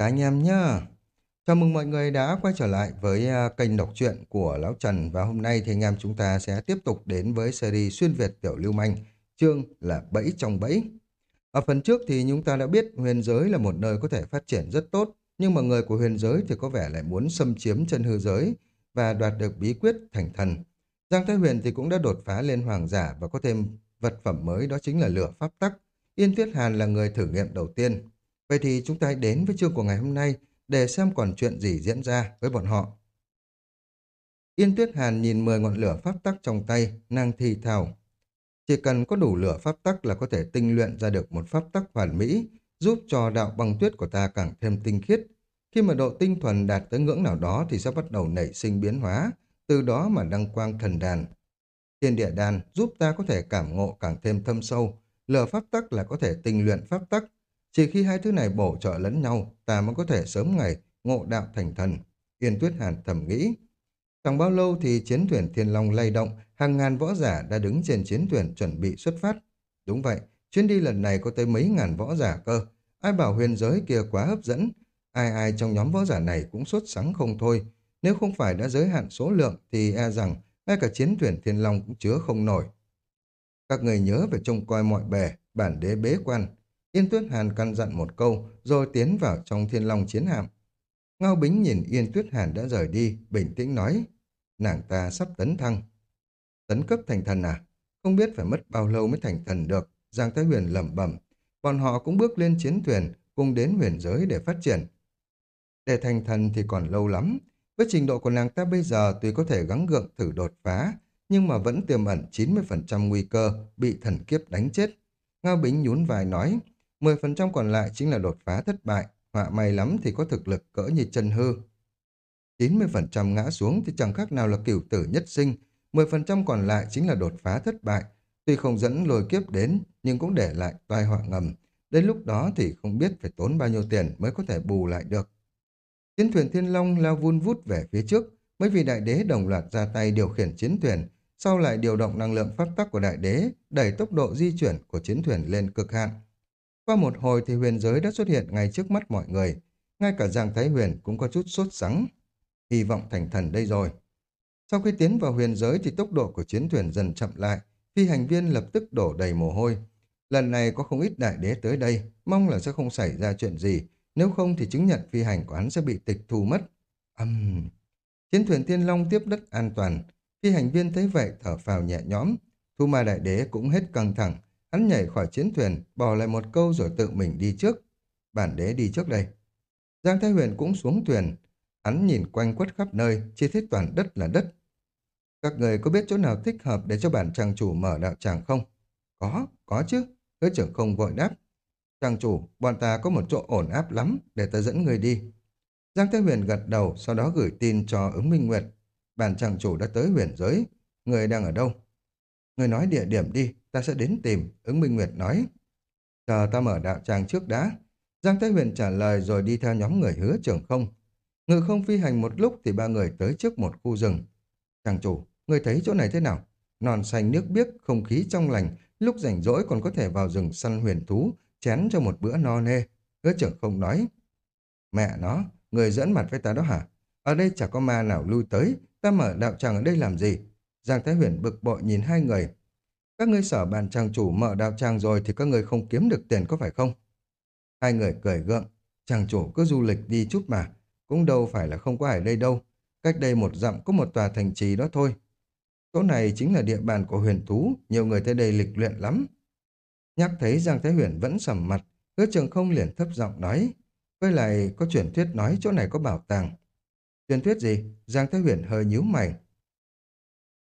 Các anh em nhá. Chào mừng mọi người đã quay trở lại với à, kênh đọc truyện của Lão Trần và hôm nay thì anh em chúng ta sẽ tiếp tục đến với series xuyên Việt tiểu lưu manh, chương là Bẫy trong bẫy. Ở phần trước thì chúng ta đã biết huyền giới là một nơi có thể phát triển rất tốt, nhưng mà người của huyền giới thì có vẻ lại muốn xâm chiếm chân hư giới và đoạt được bí quyết thành thần. Giang Thái Huyền thì cũng đã đột phá lên hoàng giả và có thêm vật phẩm mới đó chính là lửa pháp tắc. Yên Tuyết Hàn là người thử nghiệm đầu tiên. Vậy thì chúng ta hãy đến với chương của ngày hôm nay để xem còn chuyện gì diễn ra với bọn họ. Yên Tuyết Hàn nhìn 10 ngọn lửa pháp tắc trong tay, nàng thì thào. Chỉ cần có đủ lửa pháp tắc là có thể tinh luyện ra được một pháp tắc hoàn mỹ, giúp cho đạo băng tuyết của ta càng thêm tinh khiết. Khi mà độ tinh thuần đạt tới ngưỡng nào đó thì sẽ bắt đầu nảy sinh biến hóa, từ đó mà đăng quang thần đàn. Thiên địa đàn giúp ta có thể cảm ngộ càng thêm thâm sâu, lửa pháp tắc là có thể tinh luyện pháp tắc, chỉ khi hai thứ này bổ trợ lẫn nhau, ta mới có thể sớm ngày ngộ đạo thành thần. Yên Tuyết Hàn thầm nghĩ. Chẳng bao lâu thì chiến thuyền Thiên Long lay động, hàng ngàn võ giả đã đứng trên chiến thuyền chuẩn bị xuất phát. Đúng vậy, chuyến đi lần này có tới mấy ngàn võ giả cơ. Ai bảo huyền giới kia quá hấp dẫn, ai ai trong nhóm võ giả này cũng sốt sắng không thôi. Nếu không phải đã giới hạn số lượng thì e rằng ngay cả chiến thuyền Thiên Long cũng chứa không nổi. Các người nhớ phải trông coi mọi bề, bản đế bế quan, Yên Tuyết Hàn căn dặn một câu, rồi tiến vào trong thiên long chiến hạm. Ngao Bính nhìn Yên Tuyết Hàn đã rời đi, bình tĩnh nói, nàng ta sắp tấn thăng. Tấn cấp thành thần à? Không biết phải mất bao lâu mới thành thần được. Giang Thái Huyền lẩm bẩm, bọn họ cũng bước lên chiến thuyền, cùng đến huyền giới để phát triển. Để thành thần thì còn lâu lắm. Với trình độ của nàng ta bây giờ tuy có thể gắng gượng thử đột phá, nhưng mà vẫn tiềm ẩn 90% nguy cơ bị thần kiếp đánh chết. Ngao Bính nhún vai nói, 10% còn lại chính là đột phá thất bại, họa may lắm thì có thực lực cỡ như chân hư. 90% ngã xuống thì chẳng khác nào là cửu tử nhất sinh, 10% còn lại chính là đột phá thất bại. Tuy không dẫn lôi kiếp đến, nhưng cũng để lại tai họa ngầm. Đến lúc đó thì không biết phải tốn bao nhiêu tiền mới có thể bù lại được. Chiến thuyền Thiên Long lao vun vút về phía trước, mấy vị đại đế đồng loạt ra tay điều khiển chiến thuyền, sau lại điều động năng lượng pháp tắc của đại đế, đẩy tốc độ di chuyển của chiến thuyền lên cực hạn. Qua một hồi thì huyền giới đã xuất hiện ngay trước mắt mọi người. Ngay cả Giang Thái Huyền cũng có chút sốt sắng. Hy vọng thành thần đây rồi. Sau khi tiến vào huyền giới thì tốc độ của chiến thuyền dần chậm lại. Phi hành viên lập tức đổ đầy mồ hôi. Lần này có không ít đại đế tới đây, mong là sẽ không xảy ra chuyện gì. Nếu không thì chứng nhận phi hành của hắn sẽ bị tịch thu mất. Âm... Uhm. Chiến thuyền Thiên Long tiếp đất an toàn. Phi hành viên thấy vậy thở phào nhẹ nhõm. Thu Ma Đại Đế cũng hết căng thẳng, Hắn nhảy khỏi chiến thuyền, bỏ lại một câu rồi tự mình đi trước. Bản đế đi trước đây. Giang Thái Huyền cũng xuống thuyền. Hắn nhìn quanh quất khắp nơi, chỉ thấy toàn đất là đất. Các người có biết chỗ nào thích hợp để cho bản trang chủ mở đạo tràng không? Có, có chứ. Hứa trưởng không vội đáp. Trang chủ, bọn ta có một chỗ ổn áp lắm, để ta dẫn người đi. Giang Thái Huyền gật đầu, sau đó gửi tin cho ứng Minh Nguyệt. Bản trang chủ đã tới huyền giới. Người đang ở đâu? Người nói địa điểm đi, ta sẽ đến tìm, ứng Minh Nguyệt nói. Chờ ta mở đạo tràng trước đã. Giang Thái Huyền trả lời rồi đi theo nhóm người hứa trưởng không. Ngự không phi hành một lúc thì ba người tới trước một khu rừng. Chàng chủ, người thấy chỗ này thế nào? Non xanh nước biếc, không khí trong lành, lúc rảnh rỗi còn có thể vào rừng săn huyền thú, chén cho một bữa no nê. Hứa trưởng không nói. Mẹ nó, người dẫn mặt với ta đó hả? Ở đây chả có ma nào lui tới, ta mở đạo tràng ở đây làm gì? Giang Thái Huyền bực bội nhìn hai người. Các ngươi sở bàn trang chủ mở đạo trang rồi thì các ngươi không kiếm được tiền có phải không? Hai người cười gượng. Trang chủ cứ du lịch đi chút mà. Cũng đâu phải là không có ai đây đâu. Cách đây một dặm có một tòa thành trì đó thôi. Chỗ này chính là địa bàn của huyền thú. Nhiều người tới đây lịch luyện lắm. Nhắc thấy Giang Thái Huyền vẫn sầm mặt. Hứa trường không liền thấp giọng nói. Với lại có truyền thuyết nói chỗ này có bảo tàng. Truyền thuyết gì? Giang Thái Huyền hơi nhíu mày.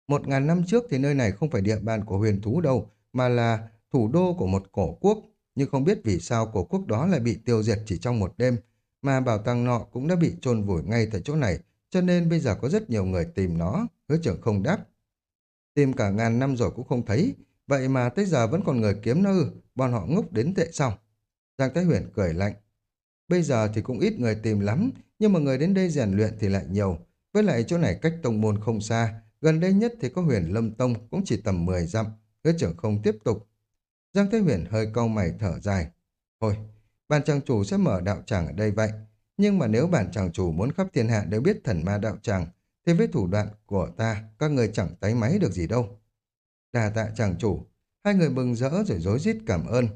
Một ngàn năm trước thì nơi này không phải địa bàn của huyền thú đâu, mà là thủ đô của một cổ quốc. Nhưng không biết vì sao cổ quốc đó lại bị tiêu diệt chỉ trong một đêm, mà bảo tàng nọ cũng đã bị chôn vùi ngay tại chỗ này, cho nên bây giờ có rất nhiều người tìm nó, hứa trưởng không đáp. Tìm cả ngàn năm rồi cũng không thấy, vậy mà tới giờ vẫn còn người kiếm nó ư, bọn họ ngốc đến tệ sao? Giang Thái Huyền cười lạnh. Bây giờ thì cũng ít người tìm lắm, nhưng mà người đến đây rèn luyện thì lại nhiều. Với lại chỗ này cách tông môn không xa, Gần đây nhất thì có huyền lâm tông cũng chỉ tầm 10 dặm. Hứa trưởng không tiếp tục. Giang Thế Huyền hơi cau mày thở dài. Thôi, bản tràng chủ sẽ mở đạo tràng ở đây vậy. Nhưng mà nếu bản chàng chủ muốn khắp thiên hạ đều biết thần ma đạo tràng, thì với thủ đoạn của ta, các người chẳng tay máy được gì đâu. Đà tạ chàng chủ, hai người bừng rỡ rồi rối rít cảm ơn.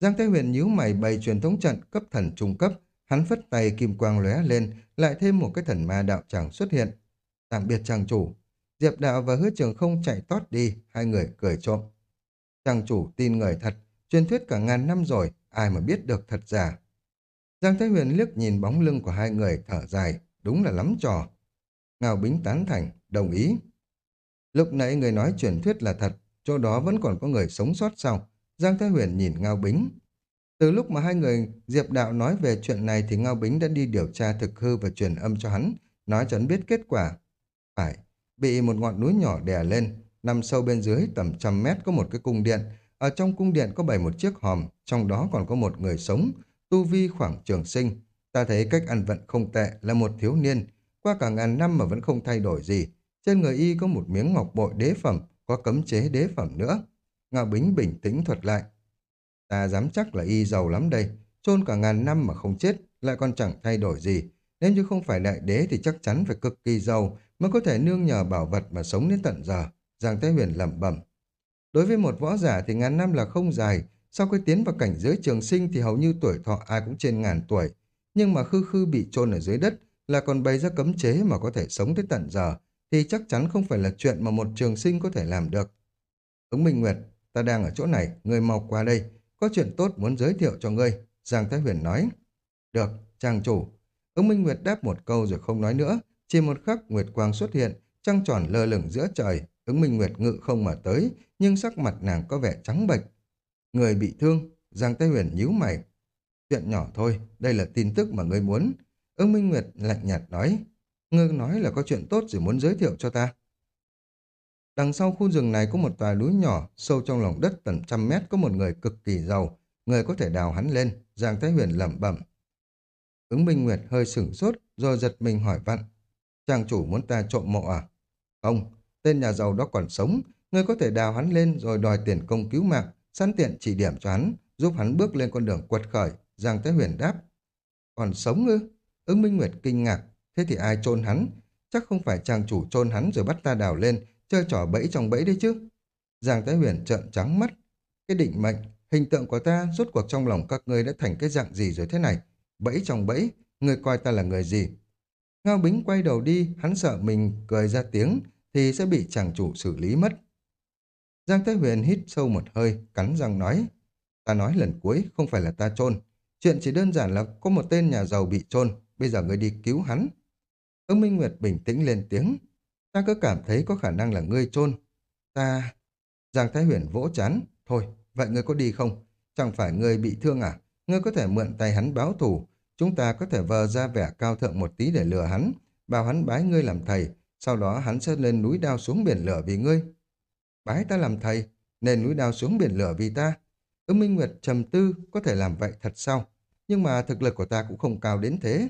Giang thế Huyền nhíu mày bày truyền thống trận cấp thần trung cấp, hắn phất tay kim quang lóe lên, lại thêm một cái thần ma đạo tràng xuất hiện. Tạm biệt chàng chủ. Diệp đạo và hứa trường không chạy tót đi, hai người cười trộm. Chàng chủ tin người thật, truyền thuyết cả ngàn năm rồi, ai mà biết được thật giả. Giang Thái Huyền liếc nhìn bóng lưng của hai người thở dài, đúng là lắm trò. Ngao Bính tán thành, đồng ý. Lúc nãy người nói truyền thuyết là thật, chỗ đó vẫn còn có người sống sót sau. Giang Thái Huyền nhìn Ngao Bính. Từ lúc mà hai người Diệp Đạo nói về chuyện này thì Ngao Bính đã đi điều tra thực hư và truyền âm cho hắn, nói cho hắn biết kết quả. Phải, bị một ngọn núi nhỏ đè lên, nằm sâu bên dưới tầm trăm mét có một cái cung điện. Ở trong cung điện có bày một chiếc hòm, trong đó còn có một người sống, tu vi khoảng trường sinh. Ta thấy cách ăn vận không tệ là một thiếu niên, qua cả ngàn năm mà vẫn không thay đổi gì. Trên người y có một miếng ngọc bội đế phẩm, có cấm chế đế phẩm nữa. Ngạo Bính bình tĩnh thuật lại. Ta dám chắc là y giàu lắm đây, chôn cả ngàn năm mà không chết, lại còn chẳng thay đổi gì. Nếu như không phải đại đế thì chắc chắn phải cực kỳ giàu mới có thể nương nhờ bảo vật mà sống đến tận giờ. Giang Thái Huyền lẩm bẩm. Đối với một võ giả thì ngàn năm là không dài, sau khi tiến vào cảnh giới trường sinh thì hầu như tuổi thọ ai cũng trên ngàn tuổi. Nhưng mà khư khư bị chôn ở dưới đất là còn bày ra cấm chế mà có thể sống tới tận giờ, thì chắc chắn không phải là chuyện mà một trường sinh có thể làm được. Ứng Minh Nguyệt, ta đang ở chỗ này, ngươi mau qua đây, có chuyện tốt muốn giới thiệu cho ngươi, Giang Thái Huyền nói. Được, trang chủ. Ứng Minh Nguyệt đáp một câu rồi không nói nữa, chỉ một khắc Nguyệt Quang xuất hiện, trăng tròn lơ lửng giữa trời, ứng Minh Nguyệt ngự không mà tới, nhưng sắc mặt nàng có vẻ trắng bệch. Người bị thương, Giang tây Huyền nhíu mày. Chuyện nhỏ thôi, đây là tin tức mà ngươi muốn. Ứng Minh Nguyệt lạnh nhạt nói, ngươi nói là có chuyện tốt rồi muốn giới thiệu cho ta. Đằng sau khu rừng này có một tòa núi nhỏ, sâu trong lòng đất tầm trăm mét có một người cực kỳ giàu, người có thể đào hắn lên, Giang Thái Huyền lẩm bẩm. Ứng Minh Nguyệt hơi sửng sốt, rồi giật mình hỏi vặn. Chàng chủ muốn ta trộm mộ à? Không, tên nhà giàu đó còn sống, ngươi có thể đào hắn lên rồi đòi tiền công cứu mạng, sẵn tiện chỉ điểm cho hắn, giúp hắn bước lên con đường quật khởi, Giang Thái Huyền đáp. Còn sống ư? Ứng Minh Nguyệt kinh ngạc, thế thì ai trôn hắn? Chắc không phải chàng chủ trôn hắn rồi bắt ta đào lên, chơi trò bẫy trong bẫy đấy chứ. Giang Thái Huyền trợn trắng mắt. Cái định mệnh, hình tượng của ta rốt cuộc trong lòng các ngươi đã thành cái dạng gì rồi thế này? Bẫy trong bẫy, ngươi coi ta là người gì? Ngao Bính quay đầu đi, hắn sợ mình cười ra tiếng thì sẽ bị chàng chủ xử lý mất. Giang Thái Huyền hít sâu một hơi, cắn răng nói. Ta nói lần cuối, không phải là ta trôn. Chuyện chỉ đơn giản là có một tên nhà giàu bị trôn. bây giờ ngươi đi cứu hắn. Ứng Minh Nguyệt bình tĩnh lên tiếng. Ta cứ cảm thấy có khả năng là ngươi trôn. Ta... Giang Thái Huyền vỗ chán. Thôi, vậy ngươi có đi không? Chẳng phải ngươi bị thương à? Ngươi có thể mượn tay hắn báo thù. Chúng ta có thể vờ ra vẻ cao thượng một tí để lừa hắn. Bảo hắn bái ngươi làm thầy. Sau đó hắn sẽ lên núi đao xuống biển lửa vì ngươi. Bái ta làm thầy, nên núi đao xuống biển lửa vì ta. Ứng Minh Nguyệt trầm tư có thể làm vậy thật sao? Nhưng mà thực lực của ta cũng không cao đến thế.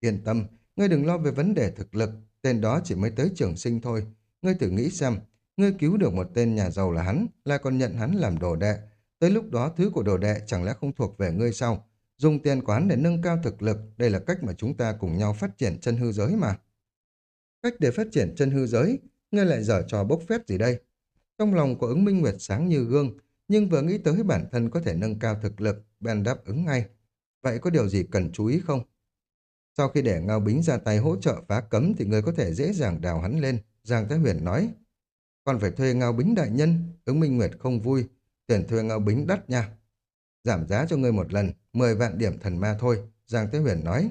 Yên tâm, ngươi đừng lo về vấn đề thực lực, tên đó chỉ mới tới trường sinh thôi. Ngươi thử nghĩ xem, ngươi cứu được một tên nhà giàu là hắn, lại còn nhận hắn làm đồ đệ. Tới lúc đó thứ của đồ đệ chẳng lẽ không thuộc về ngươi sao? Dùng tiền quán để nâng cao thực lực, đây là cách mà chúng ta cùng nhau phát triển chân hư giới mà. Cách để phát triển chân hư giới, ngươi lại dở trò bốc phét gì đây? Trong lòng của ứng minh nguyệt sáng như gương, nhưng vừa nghĩ tới bản thân có thể nâng cao thực lực, bèn đáp ứng ngay. Vậy có điều gì cần chú ý không? Sau khi để Ngao Bính ra tay hỗ trợ phá cấm thì người có thể dễ dàng đào hắn lên, Giang Thái Huyền nói. Còn phải thuê Ngao Bính đại nhân, ứng Minh Nguyệt không vui, tiền thuê Ngao Bính đắt nha. Giảm giá cho ngươi một lần, 10 vạn điểm thần ma thôi, Giang Thái Huyền nói.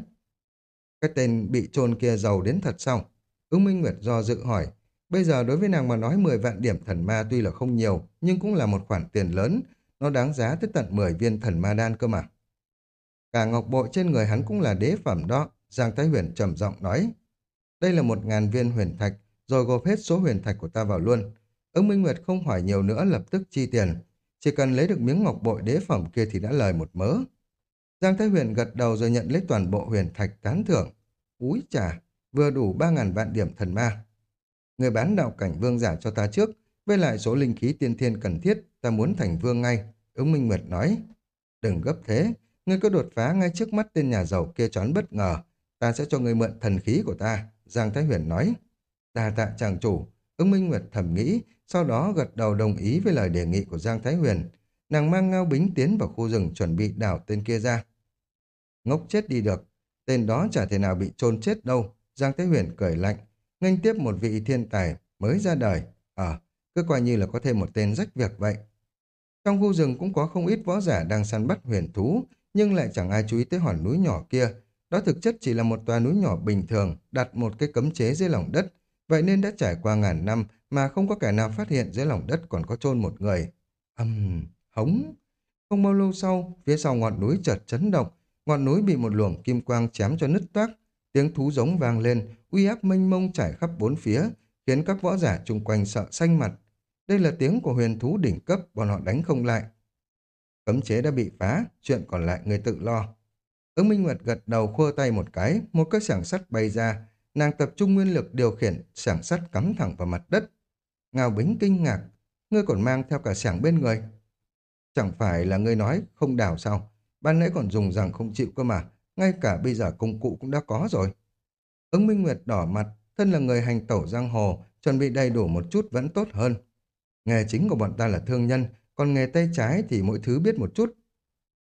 Cái tên bị trôn kia giàu đến thật sao? Ứng Minh Nguyệt do dự hỏi. Bây giờ đối với nàng mà nói 10 vạn điểm thần ma tuy là không nhiều, nhưng cũng là một khoản tiền lớn, nó đáng giá tới tận 10 viên thần ma đan cơ mà. Cả ngọc bội trên người hắn cũng là đế phẩm đó, Giang Thái Huyền trầm giọng nói. Đây là một ngàn viên huyền thạch, rồi gộp hết số huyền thạch của ta vào luôn. Ứng Minh Nguyệt không hỏi nhiều nữa lập tức chi tiền. Chỉ cần lấy được miếng ngọc bội đế phẩm kia thì đã lời một mớ. Giang Thái Huyền gật đầu rồi nhận lấy toàn bộ huyền thạch tán thưởng. Úi chà, vừa đủ ba ngàn vạn điểm thần ma. Người bán đạo cảnh vương giả cho ta trước, với lại số linh khí tiên thiên cần thiết, ta muốn thành vương ngay. Ứng Minh Nguyệt nói, đừng gấp thế, ngươi có đột phá ngay trước mắt tên nhà giàu kia choán bất ngờ, ta sẽ cho ngươi mượn thần khí của ta, Giang Thái Huyền nói. Đa tạ chàng chủ, ứng Minh Nguyệt thẩm nghĩ, sau đó gật đầu đồng ý với lời đề nghị của Giang Thái Huyền. Nàng mang ngao bính tiến vào khu rừng chuẩn bị đảo tên kia ra. Ngốc chết đi được, tên đó chả thể nào bị chôn chết đâu, Giang Thái Huyền cười lạnh, nghênh tiếp một vị thiên tài mới ra đời. Ờ, à, cứ coi như là có thêm một tên rách việc vậy. Trong khu rừng cũng có không ít võ giả đang săn bắt huyền thú, nhưng lại chẳng ai chú ý tới hòn núi nhỏ kia. Đó thực chất chỉ là một tòa núi nhỏ bình thường, đặt một cái cấm chế dưới lòng đất, vậy nên đã trải qua ngàn năm mà không có kẻ nào phát hiện dưới lòng đất còn có chôn một người. Âm, uhm, hống. Không bao lâu sau, phía sau ngọn núi chợt chấn động, ngọn núi bị một luồng kim quang chém cho nứt toác, tiếng thú giống vang lên, uy áp mênh mông trải khắp bốn phía, khiến các võ giả chung quanh sợ xanh mặt. Đây là tiếng của huyền thú đỉnh cấp, bọn họ đánh không lại. Cấm chế đã bị phá, chuyện còn lại người tự lo. Ứng Minh Nguyệt gật đầu khua tay một cái, một cái sảng sắt bay ra, nàng tập trung nguyên lực điều khiển sảng sắt cắm thẳng vào mặt đất. Ngao Bính kinh ngạc, ngươi còn mang theo cả sảng bên người. Chẳng phải là ngươi nói không đào sao, ban nãy còn dùng rằng không chịu cơ mà, ngay cả bây giờ công cụ cũng đã có rồi. Ứng Minh Nguyệt đỏ mặt, thân là người hành tẩu giang hồ, chuẩn bị đầy đủ một chút vẫn tốt hơn. Nghề chính của bọn ta là thương nhân, còn nghề tay trái thì mỗi thứ biết một chút.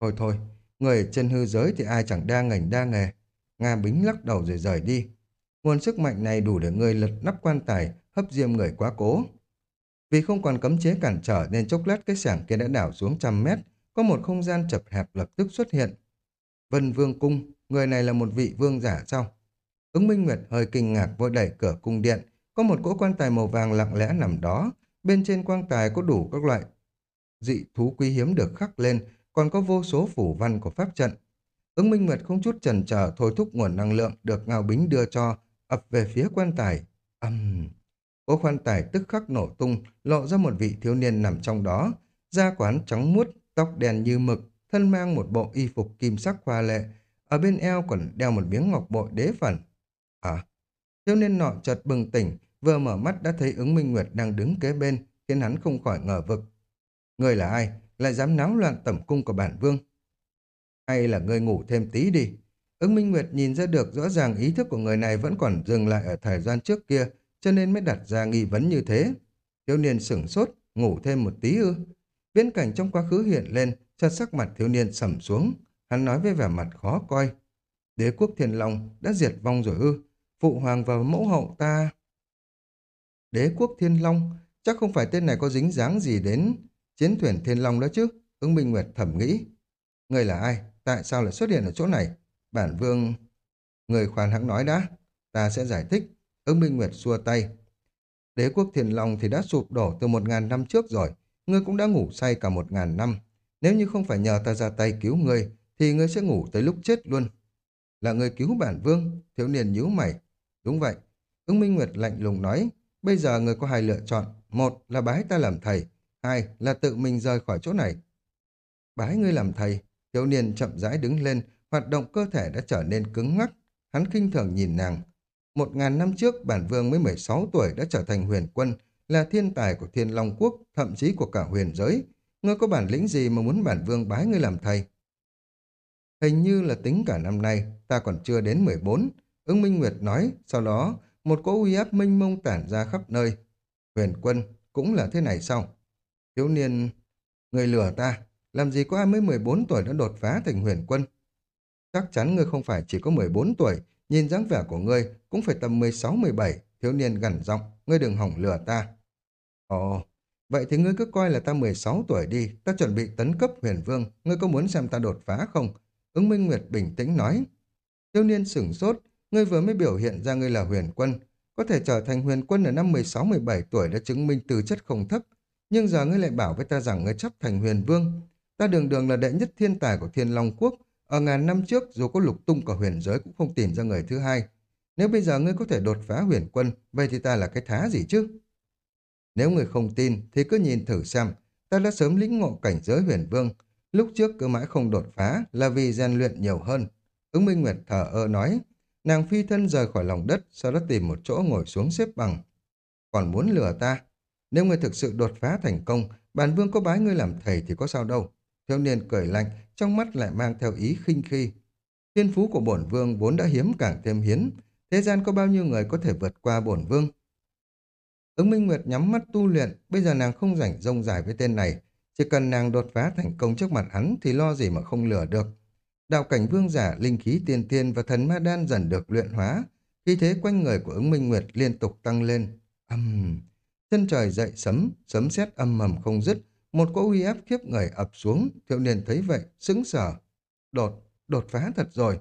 Thôi thôi, người trên hư giới thì ai chẳng đa ngành đa nghề. Nga Bính lắc đầu rồi rời đi. Nguồn sức mạnh này đủ để người lật nắp quan tài, hấp diêm người quá cố. Vì không còn cấm chế cản trở nên chốc lát cái sảng kia đã đảo xuống trăm mét, có một không gian chập hẹp lập tức xuất hiện. Vân Vương Cung, người này là một vị vương giả sao? Ứng Minh Nguyệt hơi kinh ngạc vội đẩy cửa cung điện, có một cỗ quan tài màu vàng lặng lẽ nằm đó, bên trên quan tài có đủ các loại dị thú quý hiếm được khắc lên, còn có vô số phủ văn của pháp trận. Ứng Minh Nguyệt không chút chần chờ thôi thúc nguồn năng lượng được Ngao Bính đưa cho, ập về phía quan tài. Âm... Uhm. Cố quan tài tức khắc nổ tung, lộ ra một vị thiếu niên nằm trong đó, da quán trắng muốt, tóc đen như mực, thân mang một bộ y phục kim sắc hoa lệ, ở bên eo còn đeo một miếng ngọc bội đế phần. À, thiếu niên nọ chợt bừng tỉnh, vừa mở mắt đã thấy ứng minh nguyệt đang đứng kế bên, khiến hắn không khỏi ngờ vực. Người là ai? Lại dám náo loạn tẩm cung của bản vương? Hay là người ngủ thêm tí đi? Ứng Minh Nguyệt nhìn ra được rõ ràng ý thức của người này vẫn còn dừng lại ở thời gian trước kia, cho nên mới đặt ra nghi vấn như thế. Thiếu niên sửng sốt, ngủ thêm một tí ư. Viễn cảnh trong quá khứ hiện lên, chợt sắc mặt thiếu niên sầm xuống. Hắn nói với vẻ mặt khó coi. Đế quốc thiên long đã diệt vong rồi ư. Phụ hoàng và mẫu hậu ta... Đế quốc thiên long, chắc không phải tên này có dính dáng gì đến chiến thuyền thiên long đó chứ. Ứng Minh Nguyệt thẩm nghĩ. Người là ai? Tại sao lại xuất hiện ở chỗ này? Bản vương... Người khoan hãng nói đã. Ta sẽ giải thích. Ứng Minh Nguyệt xua tay. Đế quốc thiền long thì đã sụp đổ từ một ngàn năm trước rồi. Ngươi cũng đã ngủ say cả một ngàn năm. Nếu như không phải nhờ ta ra tay cứu ngươi, thì ngươi sẽ ngủ tới lúc chết luôn. Là người cứu bản vương, thiếu niên nhíu mày. Đúng vậy. Ứng Minh Nguyệt lạnh lùng nói, bây giờ người có hai lựa chọn. Một là bái ta làm thầy, hai là tự mình rời khỏi chỗ này. Bái ngươi làm thầy, thiếu niên chậm rãi đứng lên, hoạt động cơ thể đã trở nên cứng ngắc. Hắn khinh thường nhìn nàng. Một ngàn năm trước, bản vương mới 16 tuổi đã trở thành huyền quân, là thiên tài của thiên long quốc, thậm chí của cả huyền giới. Ngươi có bản lĩnh gì mà muốn bản vương bái ngươi làm thầy? Hình như là tính cả năm nay, ta còn chưa đến 14. Ứng Minh Nguyệt nói, sau đó, một cỗ uy áp minh mông tản ra khắp nơi. Huyền quân, cũng là thế này sao? Thiếu niên, người lừa ta, làm gì có ai mới 14 tuổi đã đột phá thành huyền quân? Chắc chắn ngươi không phải chỉ có 14 tuổi, nhìn dáng vẻ của ngươi cũng phải tầm 16-17, thiếu niên gằn giọng, ngươi đừng hỏng lừa ta. Ồ, vậy thì ngươi cứ coi là ta 16 tuổi đi, ta chuẩn bị tấn cấp huyền vương, ngươi có muốn xem ta đột phá không? Ứng Minh Nguyệt bình tĩnh nói. Thiếu niên sửng sốt, ngươi vừa mới biểu hiện ra ngươi là huyền quân, có thể trở thành huyền quân ở năm 16-17 tuổi đã chứng minh từ chất không thấp, nhưng giờ ngươi lại bảo với ta rằng ngươi chấp thành huyền vương. Ta đường đường là đệ nhất thiên tài của thiên long quốc, ở ngàn năm trước dù có lục tung cả huyền giới cũng không tìm ra người thứ hai. Nếu bây giờ ngươi có thể đột phá huyền quân, vậy thì ta là cái thá gì chứ? Nếu người không tin thì cứ nhìn thử xem, ta đã sớm lĩnh ngộ cảnh giới huyền vương. Lúc trước cứ mãi không đột phá là vì rèn luyện nhiều hơn. Ứng Minh Nguyệt thở ơ nói, nàng phi thân rời khỏi lòng đất, sau đó tìm một chỗ ngồi xuống xếp bằng. Còn muốn lừa ta? Nếu ngươi thực sự đột phá thành công, bản vương có bái ngươi làm thầy thì có sao đâu. Thiếu niên cười lạnh, trong mắt lại mang theo ý khinh khi. Thiên phú của bổn vương vốn đã hiếm càng thêm hiến, thế gian có bao nhiêu người có thể vượt qua bổn vương. Ứng Minh Nguyệt nhắm mắt tu luyện, bây giờ nàng không rảnh rông dài với tên này, chỉ cần nàng đột phá thành công trước mặt hắn thì lo gì mà không lừa được. Đạo cảnh vương giả, linh khí tiên tiên và thần ma đan dần được luyện hóa, khi thế quanh người của ứng Minh Nguyệt liên tục tăng lên. Âm... Uhm. Chân trời dậy sấm, sấm sét âm mầm không dứt, một cỗ uy áp khiếp người ập xuống, thiệu niên thấy vậy, sững sờ. Đột, đột phá thật rồi.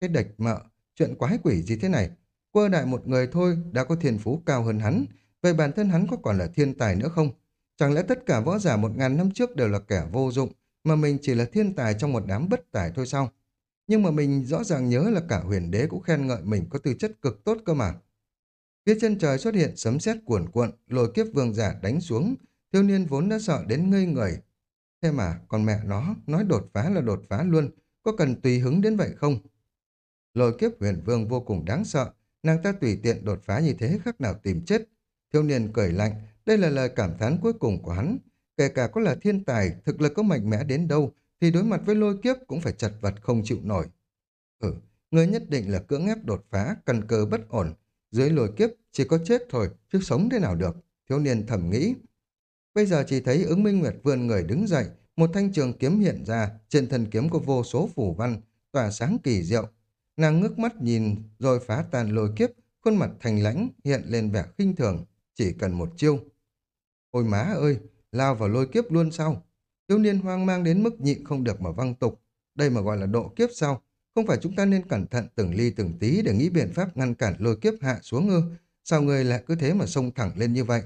Cái địch mợ, chuyện quái quỷ gì thế này? Quơ đại một người thôi, đã có thiên phú cao hơn hắn, vậy bản thân hắn có còn là thiên tài nữa không? Chẳng lẽ tất cả võ giả một ngàn năm trước đều là kẻ vô dụng, mà mình chỉ là thiên tài trong một đám bất tài thôi sao? Nhưng mà mình rõ ràng nhớ là cả huyền đế cũng khen ngợi mình có tư chất cực tốt cơ mà. Phía chân trời xuất hiện sấm sét cuồn cuộn, lôi kiếp vương giả đánh xuống, thiếu niên vốn đã sợ đến ngây người. Thế mà, còn mẹ nó, nói đột phá là đột phá luôn, có cần tùy hứng đến vậy không? Lôi kiếp huyền vương vô cùng đáng sợ, nàng ta tùy tiện đột phá như thế khác nào tìm chết. Thiếu niên cười lạnh, đây là lời cảm thán cuối cùng của hắn. Kể cả có là thiên tài, thực lực có mạnh mẽ đến đâu, thì đối mặt với lôi kiếp cũng phải chật vật không chịu nổi. Ừ, người nhất định là cưỡng ép đột phá, cần cơ bất ổn. Dưới lôi kiếp chỉ có chết thôi, chứ sống thế nào được. Thiếu niên thầm nghĩ. Bây giờ chỉ thấy ứng minh nguyệt vươn người đứng dậy, một thanh trường kiếm hiện ra, trên thân kiếm có vô số phủ văn, tỏa sáng kỳ diệu. Nàng ngước mắt nhìn rồi phá tan lôi kiếp, khuôn mặt thành lãnh hiện lên vẻ khinh thường, chỉ cần một chiêu. Ôi má ơi, lao vào lôi kiếp luôn sao? Thiếu niên hoang mang đến mức nhịn không được mà văng tục. Đây mà gọi là độ kiếp sao? Không phải chúng ta nên cẩn thận từng ly từng tí để nghĩ biện pháp ngăn cản lôi kiếp hạ xuống ư? Sao người lại cứ thế mà xông thẳng lên như vậy?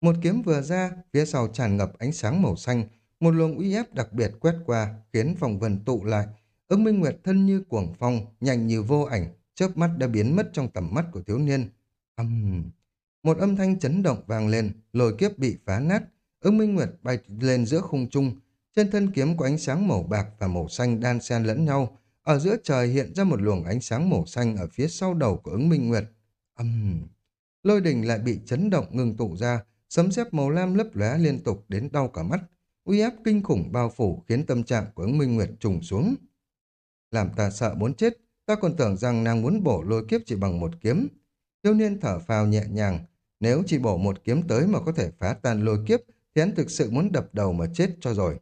Một kiếm vừa ra, phía sau tràn ngập ánh sáng màu xanh, một luồng uy ép đặc biệt quét qua, khiến phòng vân tụ lại. Ứng Minh Nguyệt thân như cuồng phong, nhanh như vô ảnh, chớp mắt đã biến mất trong tầm mắt của thiếu niên. Âm... Uhm. Một âm thanh chấn động vang lên, lôi kiếp bị phá nát, ứng minh nguyệt bay lên giữa khung trung. Trên thân kiếm có ánh sáng màu bạc và màu xanh đan xen lẫn nhau. Ở giữa trời hiện ra một luồng ánh sáng màu xanh ở phía sau đầu của ứng minh nguyệt. Âm... Lôi đỉnh lại bị chấn động ngừng tụ ra, sấm sét màu lam lấp lóe liên tục đến đau cả mắt. Uy áp kinh khủng bao phủ khiến tâm trạng của ứng minh nguyệt trùng xuống. Làm ta sợ muốn chết, ta còn tưởng rằng nàng muốn bổ lôi kiếp chỉ bằng một kiếm. Thiếu niên thở phào nhẹ nhàng, nếu chỉ bổ một kiếm tới mà có thể phá tan lôi kiếp, thì hắn thực sự muốn đập đầu mà chết cho rồi.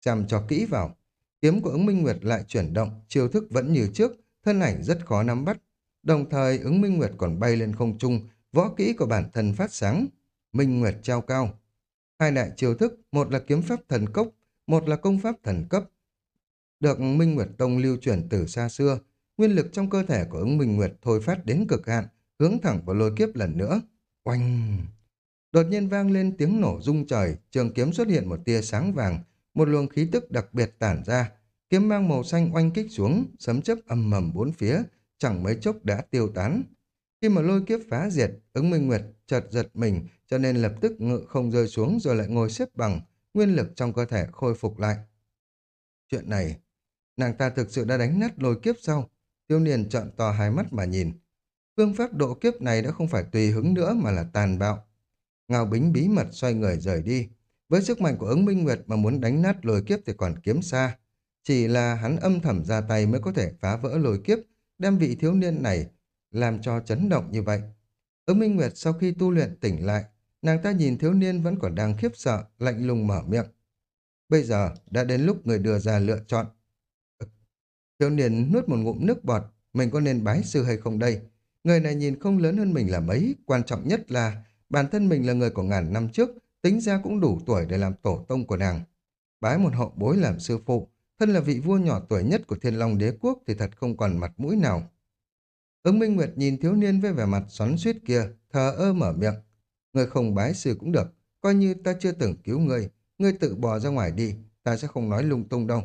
Chăm cho kỹ vào. Kiếm của ứng minh nguyệt lại chuyển động, chiêu thức vẫn như trước, thân ảnh rất khó nắm bắt. Đồng thời ứng minh nguyệt còn bay lên không trung, võ kỹ của bản thân phát sáng. Minh nguyệt trao cao. Hai đại chiêu thức, một là kiếm pháp thần cốc, một là công pháp thần cấp. Được Minh Nguyệt Tông lưu truyền từ xa xưa, nguyên lực trong cơ thể của ứng Minh Nguyệt thôi phát đến cực hạn, hướng thẳng vào lôi kiếp lần nữa. Oanh! Đột nhiên vang lên tiếng nổ rung trời, trường kiếm xuất hiện một tia sáng vàng, một luồng khí tức đặc biệt tản ra. Kiếm mang màu xanh oanh kích xuống, sấm chớp âm mầm bốn phía, chẳng mấy chốc đã tiêu tán. Khi mà lôi kiếp phá diệt, ứng minh nguyệt chợt giật mình, cho nên lập tức ngự không rơi xuống rồi lại ngồi xếp bằng, nguyên lực trong cơ thể khôi phục lại. Chuyện này, nàng ta thực sự đã đánh nát lôi kiếp sau. Tiêu niên trợn to hai mắt mà nhìn, Phương pháp độ kiếp này đã không phải tùy hứng nữa mà là tàn bạo. Ngao Bính bí mật xoay người rời đi. Với sức mạnh của ứng minh nguyệt mà muốn đánh nát lôi kiếp thì còn kiếm xa. Chỉ là hắn âm thầm ra tay mới có thể phá vỡ lôi kiếp, đem vị thiếu niên này làm cho chấn động như vậy. Ứng minh nguyệt sau khi tu luyện tỉnh lại, nàng ta nhìn thiếu niên vẫn còn đang khiếp sợ, lạnh lùng mở miệng. Bây giờ đã đến lúc người đưa ra lựa chọn. Thiếu niên nuốt một ngụm nước bọt, mình có nên bái sư hay không đây? Người này nhìn không lớn hơn mình là mấy, quan trọng nhất là bản thân mình là người của ngàn năm trước, tính ra cũng đủ tuổi để làm tổ tông của nàng. Bái một hậu bối làm sư phụ, thân là vị vua nhỏ tuổi nhất của thiên long đế quốc thì thật không còn mặt mũi nào. Ứng Minh Nguyệt nhìn thiếu niên với vẻ mặt xoắn suýt kia, thờ ơ mở miệng. Người không bái sư cũng được, coi như ta chưa từng cứu người, ngươi tự bỏ ra ngoài đi, ta sẽ không nói lung tung đâu.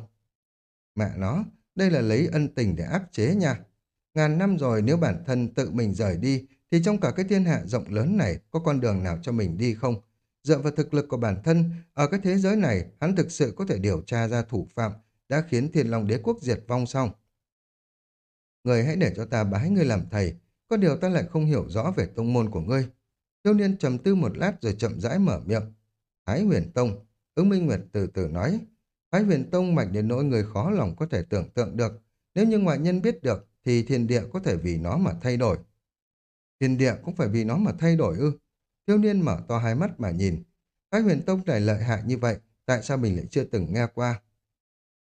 Mẹ nó, đây là lấy ân tình để áp chế nha. Ngàn năm rồi nếu bản thân tự mình rời đi, thì trong cả cái thiên hạ rộng lớn này có con đường nào cho mình đi không? Dựa vào thực lực của bản thân, ở cái thế giới này, hắn thực sự có thể điều tra ra thủ phạm đã khiến thiên long đế quốc diệt vong xong. Người hãy để cho ta bái ngươi làm thầy, có điều ta lại không hiểu rõ về tông môn của ngươi. Thiếu niên trầm tư một lát rồi chậm rãi mở miệng. Thái huyền tông, ứng minh nguyệt từ từ nói, Thái huyền tông mạnh đến nỗi người khó lòng có thể tưởng tượng được. Nếu như ngoại nhân biết được, thì thiên địa có thể vì nó mà thay đổi. Thiên địa cũng phải vì nó mà thay đổi ư. Thiếu niên mở to hai mắt mà nhìn. Thái huyền tông này lợi hại như vậy, tại sao mình lại chưa từng nghe qua?